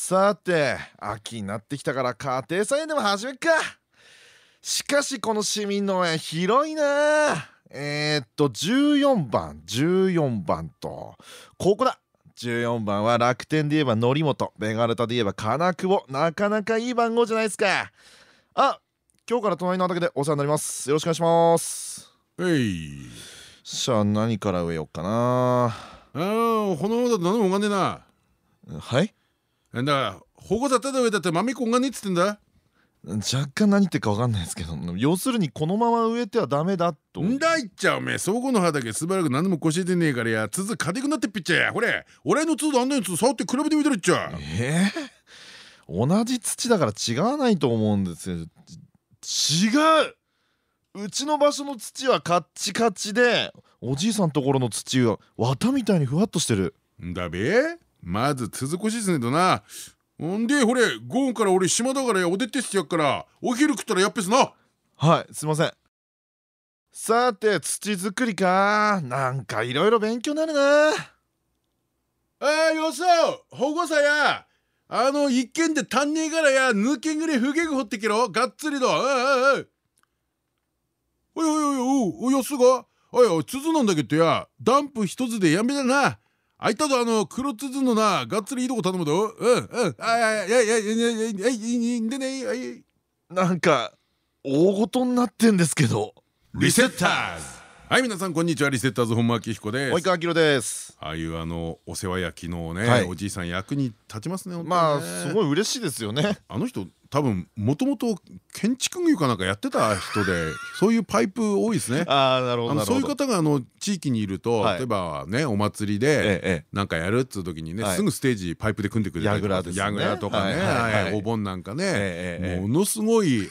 さて秋になってきたから家庭菜園でも始めっか。しかしこの市民農園広いな。えー、っと14番14番とここだ。14番は楽天で言えば則本ベガルタで言えば金久保。なかなかいい番号じゃないですか。あ今日から隣の畑でお世話になります。よろしくお願いします。えい。じゃあ何から植えようかな。ああこのままだと何もお金な。はい？だから保護者ただ植えたって豆こんがねっつってんだ。若干何言ってるか分かんないですけど要するにこのまま植えてはダメだと。んだいっちゃおめえそこの畑しばらく何でもこしえてねえからや。つづ硬くなってっぴっちゃや。ほれ。俺のつどあんなやつ触って比べてみてるっちゃ。えー、同じ土だから違わないと思うんですよ。違う。うちの場所の土はカッチカチでおじいさんところの土は綿みたいにふわっとしてる。んだべまず続こしすねとな。ほんでほれ午後から俺島だからやおでってしてやっからお昼食ったらやっぺすな。はいすいません。さて土作りか。なんかいろいろ勉強になるな。ああよそ保護者や。あの一軒で足んねえからや。抜けんぐれふげぐ掘ってけろ。がっつりだおいおいおいおいおいおすが。おいおい鈴なんだけどや。ダンプ一つでやめだなあいたぞあの黒筒のながっつりいいとこ頼むぞ。うんうん。あいやいやいやいやいやいやいやいいんでねはいなんか大ごとになってんですけど。リセッターズ。はい皆さんこんにちは。リセッターズ本間明彦です。及川明です。ああいうあのお世話や昨日ね、はい。おじいさん役に立ちますねまあすごい嬉しいですよね。あの人多分もともと建築業かなんかやってた人でそういうパイプ多いですね。ああなるほど。そういう方があの地域にいると、はい。例えばねお祭りえでええ。なんかやるっつう時にね、はい。すぐステージパイプで組んでくれたりとかヤグラとかね、お盆なんかね、ものすごい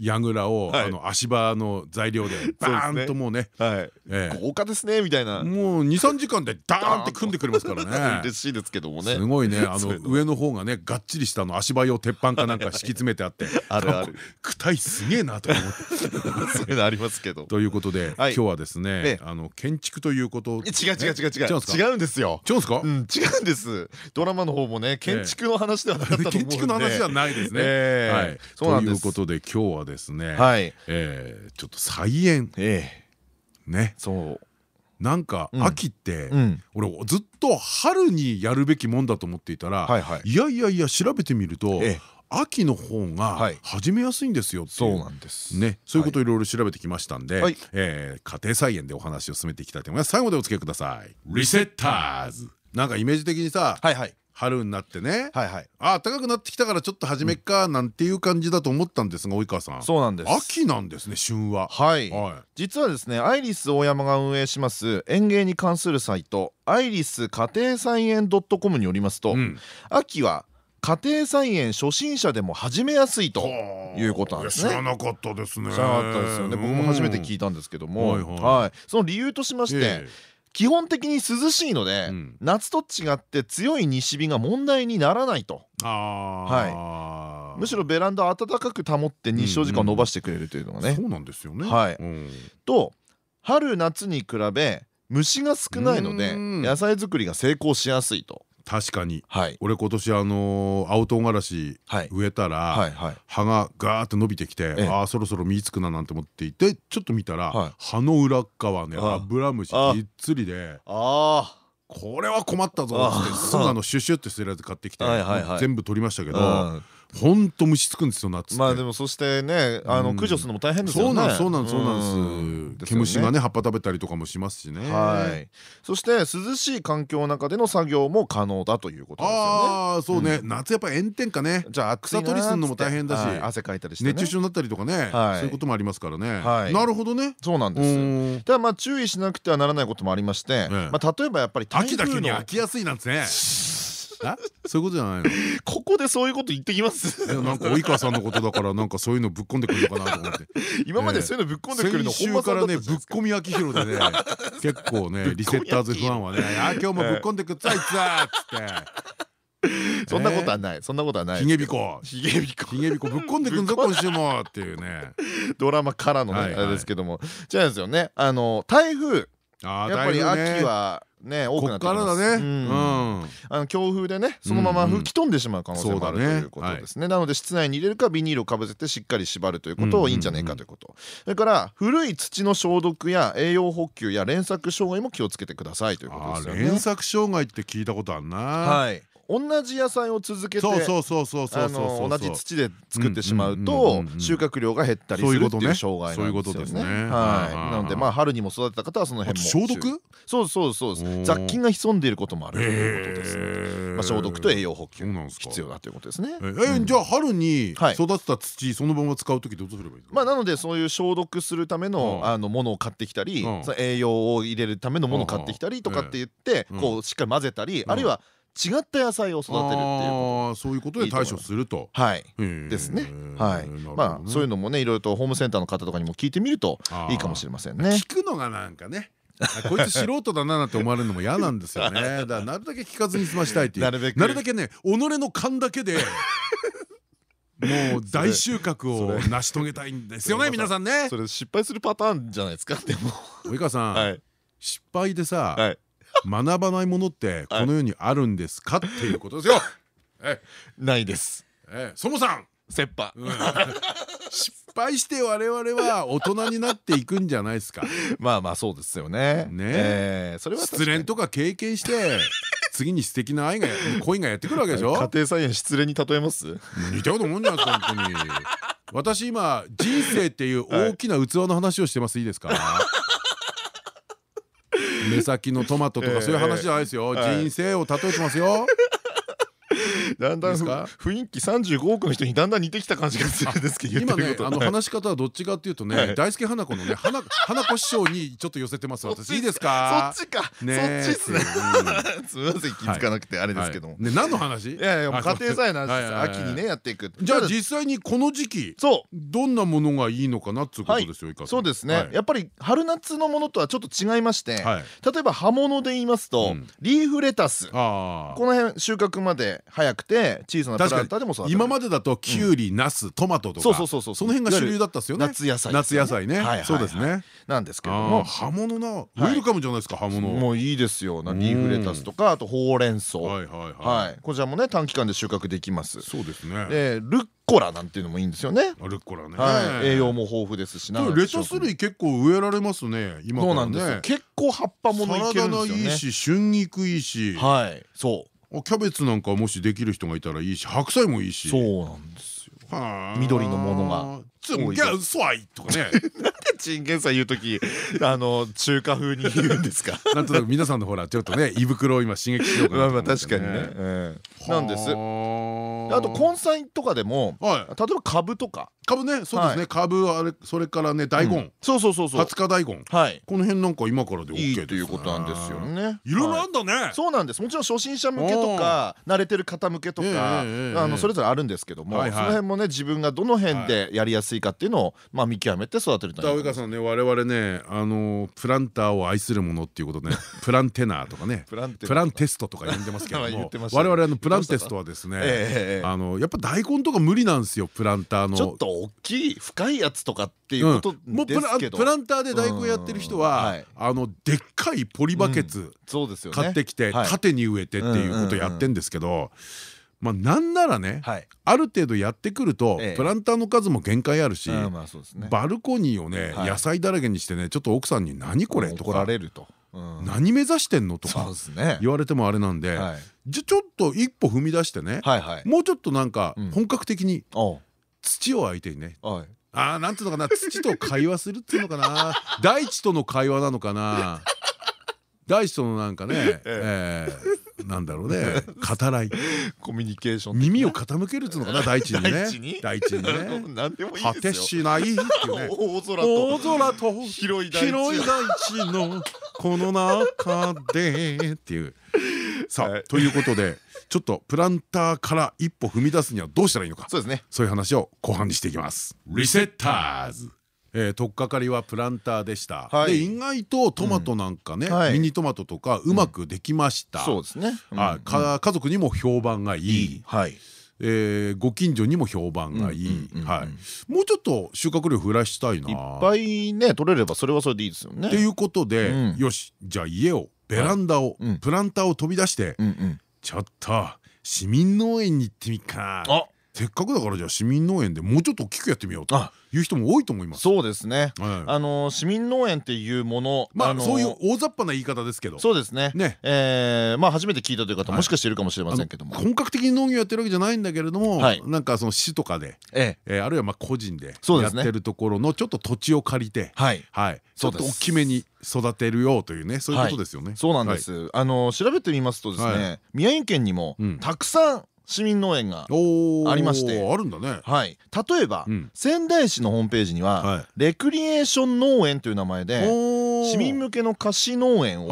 櫓を、はい。あの足場の材料でバーンともうね豪華ですねみたいな。もう23時間でダーンって組んでくれますからね。嬉しいですけどもね。すごいねあの上の方がねがっちりしたあの足場用鉄板かなんか敷き詰めてあって あるある。躯体すげえなとか思って。そういうのありますけど。ということで、はい。今日はですねええ。あの建築ということえ違う違う違う。違う違うんですか？違うんです。よ違うんですか？うん違うんです。ドラマの方もね建築の話ではなかったと思うんで。建築の話じゃないですね。ええ。はい、そうなんです。ということで今日はですね、はい。えーちょっと菜園ええ。ね。そう。なんかうん。秋って、うん。俺ずっと春にやるべきもんだと思っていたら、はいはい。いやいやいや調べてみると、ええ。秋の方がはい。始めやすいんですよっていう。そうなんです。ね、そういうことをい。ろいろ調べてきましたんで、はい。えー家庭菜園でお話を進めていきたいと思います。最後までお付き合いください。リセッターズなんかイメージ的にさ、はいはい春になってね、はいはい。あ暖かくなってきたからちょっと始めっかなんていう感じだと思ったんですが及川さん。そうなんです。秋なんですね旬は。はい。は実はですねアイリス大山が運営します園芸に関するサイトアイリス家庭菜園 .com によりますと、うん。秋は家庭菜園初心者でも始めやすいということなんですね。知らなかったですね。知らなかったですよね。僕も初めて聞いたんですけども、はいその理由としまして、え基本的に涼しいので、うん。夏と違って強い西日が問題にならないと。えあー。むしろベランダを暖かく保って日照時間を伸ばしてくれるというのがね、そうなんですよね。はい。うん。と春夏に比べ虫が少ないのでうん。野菜作りが成功しやすいと確かに。はい。俺今年あのー青唐辛子はい。植えたら、葉がガーって伸びてきて、ええ。ああそろそろ実つくななんて思っていてちょっと見たら、はい。葉の裏側ねあアブラムシあぎっつりであこれは困ったぞっつってあすぐあのシュッシュって捨てるやつ買ってきて全部取りましたけど、あほんと虫つくんですよ夏って。まあでもそしてねあのうん。駆除するのも大変ですよね。そうなんそうなんそうなんうん。です。毛虫がね葉っぱ食べたりとかもしますしね。はい。そして涼しい環境の中での作業も可能だということですよね。ああそうね、夏やっぱ炎天下ね。じゃあ草取りするのも大変だしはい。汗かいたりしてね。熱中症になったりとかね、はい。そういうこともありますからね、はい。なるほどね。そうなんうです。ん。ただまあ注意しなくてはならないこともありまして、ええ。まあ例えばやっぱり秋だけに飽きやすいなんですね。あそういうことじゃないの？ここでそういうこと言ってきます？なんか及川さんのことだからなんかそういうのぶっ込んでくるのかなと思って。今までそういうのぶっ込んでくるの先週からねぶっ込み秋広でね結構ね リセッターズファンはね「あ今日もぶっ込んでくっつあいつは」っつって。そんなことはない。そんなことはない。ひげびこ。ひげびこ。ひげびこぶっ込んでくんぞ 今週もっていうね。ドラマからのねあれですけども。じゃあですよね。あの台風。やっぱり秋はね多くなってきます。からだね。あの強風でねそのまま吹き飛んでしまう可能性もあるということですね。なので室内に入れるかビニールをかぶせてしっかり縛るということをいいんじゃないかということ。それから古い土の消毒や栄養補給や連作障害も気をつけてくださいということですよね。連作障害って聞いたことあるな。はい同じ野菜を続けて同じ土で作ってしまうと収穫量が減ったりするっていう障害なんですよね。はい。なのでまあ春にも育てた方はその辺も消毒？そうそうそう雑菌が潜んでいることもあるということですね。まあ消毒と栄養補給必要だということですね。えじゃあ春に育てた土そのまま使う時どうすればいいまあなのでそういう消毒するためのあのものを買ってきたり栄養を入れるためのものを買ってきたりとかって言ってこうしっかり混ぜたりあるいは違った野菜を育てるっていうそういうことで対処すると。はい。ですね。はい。まあそういうのもねいろいろとホームセンターの方とかにも聞いてみるといいかもしれませんね。聞くのがなんかね。こいつ素人だななんて思われるのも嫌なんですよね。だからなるだけ聞かずに済ましたいっていう。なるだけね己の勘だけでもう大収穫を成し遂げたいんですよね 皆さんね。それ失敗するパターンじゃないですかでも。及川さん失敗でさ学ばないものってこの世にあるんですかっていうことですよ。ないです。え、そもさん。切羽。失敗して我々は大人になっていくんじゃないですか。まあまあそうですよね。ね、それは失恋とか経験して。次に素敵な愛が恋がやってくるわけでしょ？家庭菜園失恋に例えます？似たようなもんじゃないですか本当に私今人生っていう大きな器の話をしてますいいですか？目先のトマトとかそういう話じゃないですよ。人生を例えてますよ だんだん雰囲気35億の人にだんだん似てきた感じがするんですけど今ねあの話し方はどっちかっていうとね大輔花子のね花 花子師匠にちょっと寄せてます私。いいですか？そっちか。そっちっすね。すみません気づかなくてあれですけど。もね何の話？いやいや家庭菜園なんです。秋にねやっていく。じゃあ実際にこの時期そう。どんなものがいいのかなっていうことですよそうですね。やっぱり春夏のものとはちょっと違いまして例えば葉物で言いますとリーフレタス。この辺収穫まで早くて小さなプランターでも育て今までだときゅうりナストマトとか。そうそうそうその辺が主流だったですよね。夏野菜夏野菜ね。そうですね。なんですけども。葉物な。ウェルカムじゃないですか葉物。もういいですよ。リーフレタスとかあとほうれん草。はいこちらもね短期間で収穫できます。そうですね。でルッコラなんていうのもいいんですよね。ルッコラね。栄養も豊富ですしレタス類結構植えられますね今そうなんです結構葉っぱもいけるんですよね。いいし春菊いいし。はい。そうキャベツなんかもしできる人がいたらいいし白菜もいいし。そうなんですよ。緑のものがチンゲンサイとかね。なんでチンゲンサイ言う時あの中華風に言うんですか？なんとなく皆さんのほらちょっとね胃袋を今刺激しようかな まあ確かにね。なんですあと根菜とかでも例えば株とか。株ねそうですね。株あれそれからね大根。そうそうそうそう。20日大根。はい。この辺なんか今からで OK ということなんですよね。いろいろあんだね。そうなんです。もちろん初心者向けとか慣れてる方向けとかあのそれぞれあるんですけどもその辺もね自分がどの辺でやりやすいかっていうのをまあ見極めて育てると及川さんね我々ねあのプランターを愛するものっていうことね。プランテナーとかね。プランテストとか呼んでますけども。我々のプランテストはですねあのやっぱ大根とか無理なんですよプランターの。ちょっと大きい深いやつとかっていうことですけど。プランターで大根やってる人はあのでっかいポリバケツ。買ってきて縦に植えてっていうことやってんですけどまあなんならねある程度やってくるとプランターの数も限界あるしバルコニーをね野菜だらけにしてねちょっと奥さんに「何これ?」とか「何目指してんの?」とか言われてもあれなんでじゃちょっと一歩踏み出してねもうちょっとなんか本格的に土を相手にね。ああなんていうのかな土と会話するっていうのかな。大地との会話なのかな。大地とのなんかね えなんだろうね。語らい。コミュニケーション耳を傾けるっつうのかな大地にね。大地に？ね。果てしないっていうね。大空と。広い大地のこの中でっていう。さあ、はい。ということでちょっとプランターから一歩踏み出すにはどうしたらいいのか。そうですね。そういう話を後半にしていきます。リセッターズ。えー、取っかかりはプランターでした、はい。で意外とトマトなんかね、うん。はい。ミニトマトとかうまくできました、そうですね。あか家族にも評判がいい。はいえーご近所にも評判がいい。もうちょっと収穫量増やしたいな。いっぱいね取れればそれはそれでいいですよね。っていうことで、うん。よしじゃあ家をベランダを、うん。プランターを飛び出して、うんうん。ちょっと市民農園に行ってみっかあせっかくだからじゃあ市民農園でもうちょっと大きくやってみようとあいう人も多いと思います。そうですね。はいあの市民農園っていうもののまあそういう大雑把な言い方ですけど。そうですね。ね。えーまあ初めて聞いたという方はい。もしかしているかもしれませんけども。本格的に農業やってるわけじゃないんだけれども、はい。なんかその市とかで、えあるいはまあ個人でやってるところのちょっと土地を借りて、はい。はい、ちょっと大きめに育てるよというねそういうことですよね。そうなんです。あの調べてみますとですはね宮城県にもうん。たくさん市民農園がありまして。あるんだね。はい。例えばうん。仙台市のホームページにははい。レクリエーション農園という名前で市民向けの貸し農園を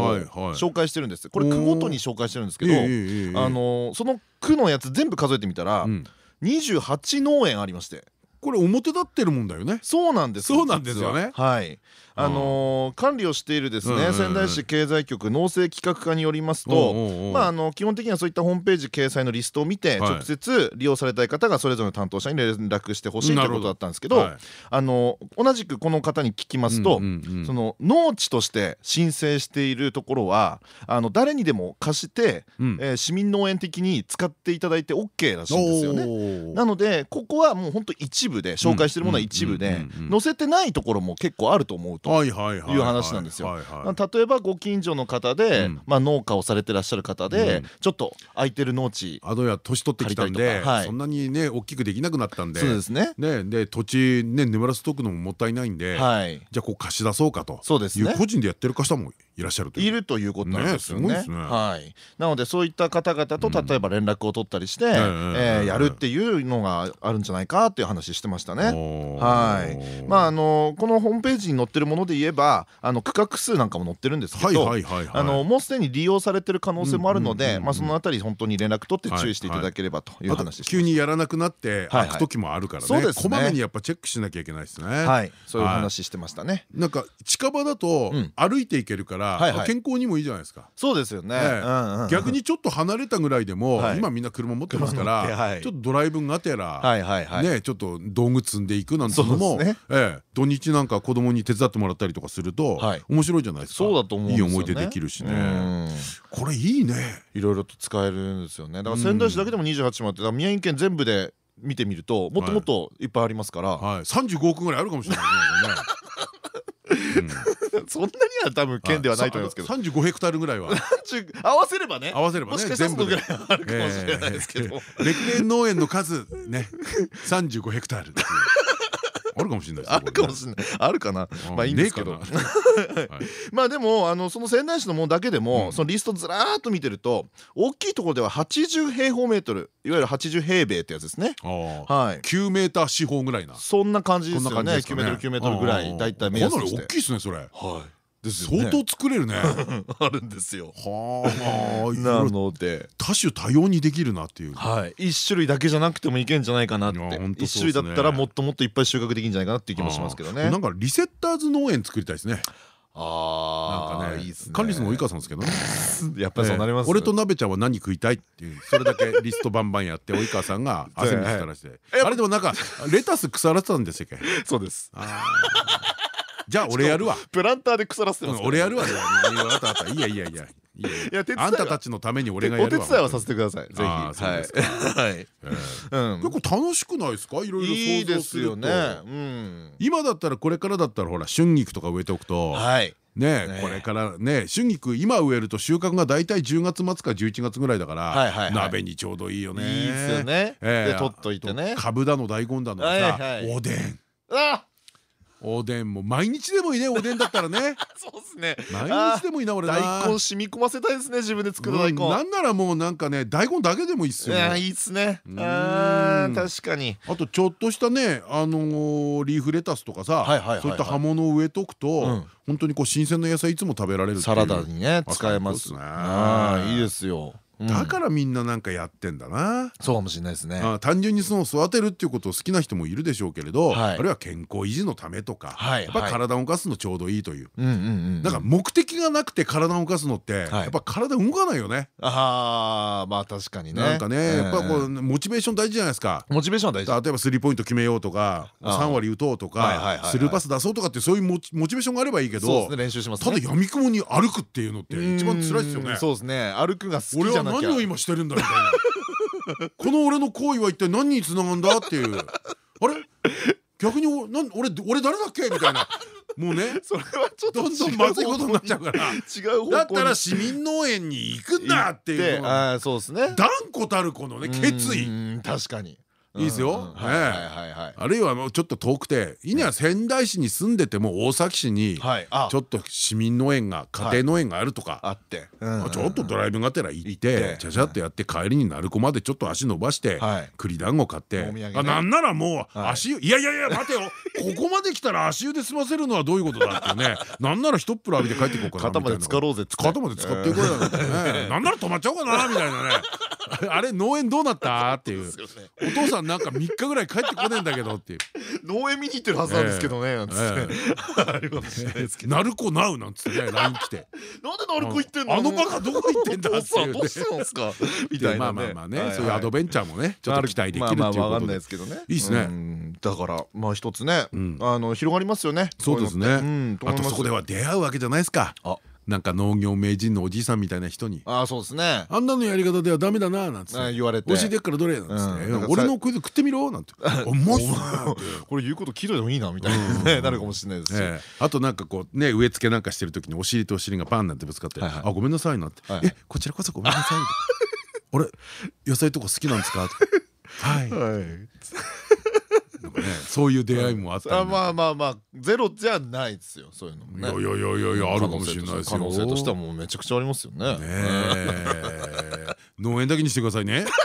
紹介してるんです。これ区ごとに紹介してるんですけどあのその区のやつ全部数えてみたらうん。28農園ありまして。これ表立ってるもんだよね。そうなんですそうなんですよね。はいあのー管理をしているですね仙台市経済局農政企画課によりますとまああの基本的にはそういったホームページ掲載のリストを見てはい。直接利用されたい方がそれぞれの担当者に連絡してほしいということだったんですけどはい。あの同じくこの方に聞きますとその農地として申請しているところはあの誰にでも貸してうん。えー市民農園的に使っていただいて OK らしいんですよね。ねなのでここはもうほんと一部で紹介してるものは一部で載せてないところも結構あると思うと。はいはいはいい。う話なんですよ。例えばご近所の方で、うん。まあ、農家をされてらっしゃる方で、うん。ちょっと空いてる農地あのや年取ってきたんでそんなにね大きくできなくなったんでそうですね。ねで土地ね眠らせとくのももったいないんではい。じゃあこう貸し出そうかと。そうですね。個人でやってる方もいらっしゃるといるということなんですよね。ねね。はい、なのでそういった方々と例えば連絡を取ったりして、んえええーやるっていうのがあるんじゃないかっていう話してましたね。はい。まああのこのホームページに載ってるもので言えばあの区画数なんかも載ってるんですけはいどあのもうすでに利用されてる可能性もあるのでまあそのあたり本当に連絡取って注意していただければという話です。急にやらなくなって開く時もあるからね。そうですね。こまめにやっぱチェックしなきゃいけないですね。はい。そういう話してましたね。なんか近場だとうん。歩いていけるからはいはい。健康にもいいじゃないですか。そうですよね。逆にちょっと離れたぐらいでもはい今みんな車持ってますからちょっとドライブがてらはいはいはい。ねちょっと道具積んでいくなんていうのも土日なんか子供に手伝ってもらったりとかするとはい。面白いじゃないですか。そうだと思うんですよね。いい思い出できるしうねん。これいいね。いろいろと使えるんですよね。だから仙台市だけでも28もあって宮城県全部で見てみるともっともっといっぱいありますから、はい。35億ぐらいあるかもしれないね そんなには多分県ではないと思いますけど、さ35ヘクタールぐらいは。30合わせればね。合わせればね。もしかしたらそのぐらいあるかもしれないですけど、ええ。レクレン農園の数ね。35ヘクタールっていうあるかもしれないあるかもしれない。あるかな。まあいいんですけど。まあでもあのその仙台市のものだけでも、うん。そのリストずらーっと見てると大きいところでは80平方メートルいわゆる80平米ってやつですね。はい。9メーター四方ぐらいな。そんな感じですよね。9感じですかね。メートル9メートルぐらいだいたい目安として。り大きいですねそれ。はい相当作れるね。あるんですよ。はあいなので。多種多様にできるなっていう。はい、一種類だけじゃなくてもいけんじゃないかなって。一種類だったらもっともっといっぱい収穫できるんじゃないかなっていう気もしますけどね。なんかリセッターズ農園作りたいですね。あなんかね。管理するの及川さんですけどね。やっぱりそうなりますええ俺と鍋ちゃんは何食いたいっていう それだけリストバンバンやって及川さんが汗水垂らして。あれでもなんかレタス腐らせたんですよそうですじゃあ俺やるわ。プランターで腐らせてます俺やるわいやいいやいいや。いやいいやあんたたちのために俺がやお手るわ伝いはさせてください。ぜひ。結構楽しくないですか？いろいろいいで想像すると。すよね。うん。今だったらこれからだったらほら春菊とか植えておくと。はい。ねねこれからね春菊今植えると収穫が大体10月末か11月ぐらいだから鍋にちょうどいいよね。いいっすよね。ええ。で取っといてね。株だの大根だのはいさはい。おでん。あおでんも毎日でもいいねおでんだったらね。そうですね。毎日でもいいな俺な。大根染み込ませたいですね自分で作る大根うん。なんならもうなんかね大根だけでもいいっすよ。いやいいっすね。うん。あー確かに。あとちょっとしたねあのーリーフレタスとかさそういった葉物を植えとくうん。と本当にこう新鮮な野菜いつも食べられるサラダにねあ使えます。ねいいですよだからみんななんかやってんだな。そうかもしれないですね。あ単純にその育てるっていうことを好きな人もいるでしょうけれど、はい。あるいは健康維持のためとか、はいやっぱり体を動かすのちょうどいいという、だから目的がなくて体を動かすのって、やっぱ体動かないよね。ああまあ確かにね。なんかね、やっぱこううモチベーション大事じゃないですか。モチベーションは大事。例えばスリーポイント決めようとかああ3割打とうとかスルーパス出そうとかってそういうモチモチベーションがあればいいけどね練習しますただやみくもに歩くっていうのって一番辛いですよね。うん。そうですね。歩くが好きじゃなきゃ何を今してるんだみたいな。この俺の行為は一体何につながるんだっていう。あれ？逆におなん俺俺誰だっけ？みたいな。もうね。それはちょっとどんどんまずいことになっちゃうから。違うだったら市民農園に行くんだっていうああそうですね。断固たるこのね決意。うん確かにいいですよ。あるいはもうちょっと遠くていいね仙台市に住んでても大崎市にちょっと市民農園が家庭農園があるとかあって。ちょっとドライブがてら行ってて。ちゃちゃっとやって帰りに鳴子までちょっと足伸ばしてはい。栗団子買ってなんならもうはい。足湯いやいやいや待てよ。ここまで来たら足湯で済ませるのはどういうことだってね。なんなら一っ風呂浴びて帰っていこうかな肩まで浸かろうぜ肩まで使っていこうよなん なら止まっちゃおうかなみたいなね。あれ農園どうなった？っていう。お父さんなんか3日ぐらい帰ってこねえんだけどっていう。農園見に行ってるはずなんですけどねなんつって。あるかもしれないですけど鳴子ナウなんつってね LINE 来てなんで鳴子行ってんの？あのバカどこ行ってんだっていう。ねどうしたんすか？みたいなまあまあまあね。そういうアドベンチャーもねちょっと期待できるっていうことで。ですけどね。いいっすね。うん。だからまあ一つねん。あの広がりますよね。そうですね。あとそこでは出会うわけじゃないですか。あなんか農業名人のおじいさんみたいな人に。ああそうですね。あんなのやり方ではダメだななんつって。あ言われて。教えてっからどれなんつって。俺のクイズ食ってみろなんて。あうまっすねって。これ言うこと聞いといてもいいなみたいなね なるかもしれないですし。ええ。あとなんかこうね植え付けなんかしてる時にお尻とお尻がパンなんてぶつかって「はいはい。あごめんなさい」なんて「はいえこちらこそごめんなさい」あれ野菜とか好きなんですか?」とかはい」はいなんかね。そういう出会いもあったまあまあまあゼロじゃないですよそういうのもね。いやいやいやいやあるかもしれないですよ。可能性としてはもうめちゃくちゃありますよね。ねえ。農園だけにしてくださいね。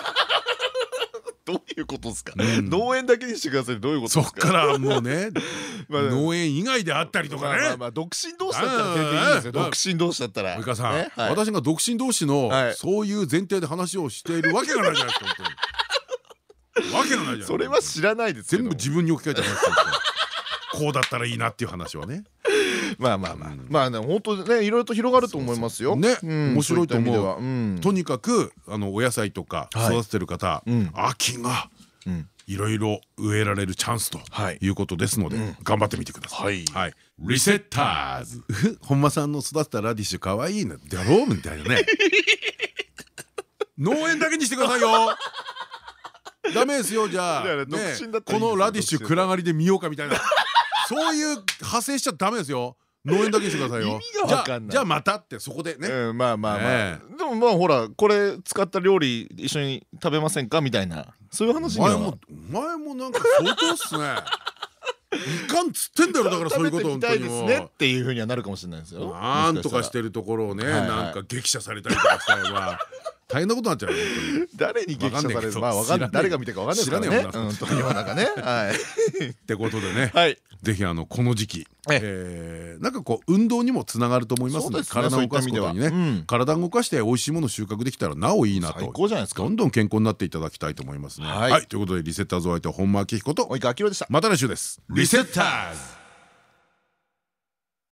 どういうことですか？うん。農園だけにしてくださいどういうことそっですか？からもうね まあ農園以外であったりとかね。まあ独身同士だったら全然いいんですよ。独身同士だったら。及川さん私が独身同士のはい。そういう前提で話をしているわけがないじゃないですか本当にわけがないじゃないそれは知らないです全部自分に置き換えて話してるんですよ。こうだったらいいなっていう話はね。まあまあまあ。まあね本当にねいろいろと広がると思いますよ。ねうん。面白いと思うとにかくあのお野菜とかはい。育ててる方うん。秋がうん。いろいろ植えられるチャンスとはい。いうことですので頑張ってみてください。はい。はい、リセッターズ。本間さんの育てたラディッシュ可愛いなだろうみたいなね。農園だけにしてくださいよ ダメですよじゃあ。このラディッシュ暗がりで見ようかみたいな。そういう派生しちゃダメですよ。農園だけにしてくださいよ。じゃあまたってそこでね。うんまあまあまえ。あでもまあほらこれ使った料理一緒に食べませんかみたいな。そういう話には。お前もお前もなんか相当っすね。いかんっつってんだろだからそういうこと本当にですねっていうふうにはなるかもしれないですよ。なんとかしてるるところをねなんか激写されたりとかしたら大変なことになっちゃう誰に激写されるまあわかんない誰が見てるかわかんないですからね。知らねえようなかね。はい。ってことでね。はい。ぜひあのこの時期ええ。ーなんかこう運動にもつながると思いますので体を動かすことにね。体を動かして美味しいものを収穫できたらなおいいなと。最高じゃないですか。どんどん健康になっていただきたいと思いますね。はい。はい。ということでリセッターズお相手は本間明彦と。及川明宏でした。また来週です。リセッターズ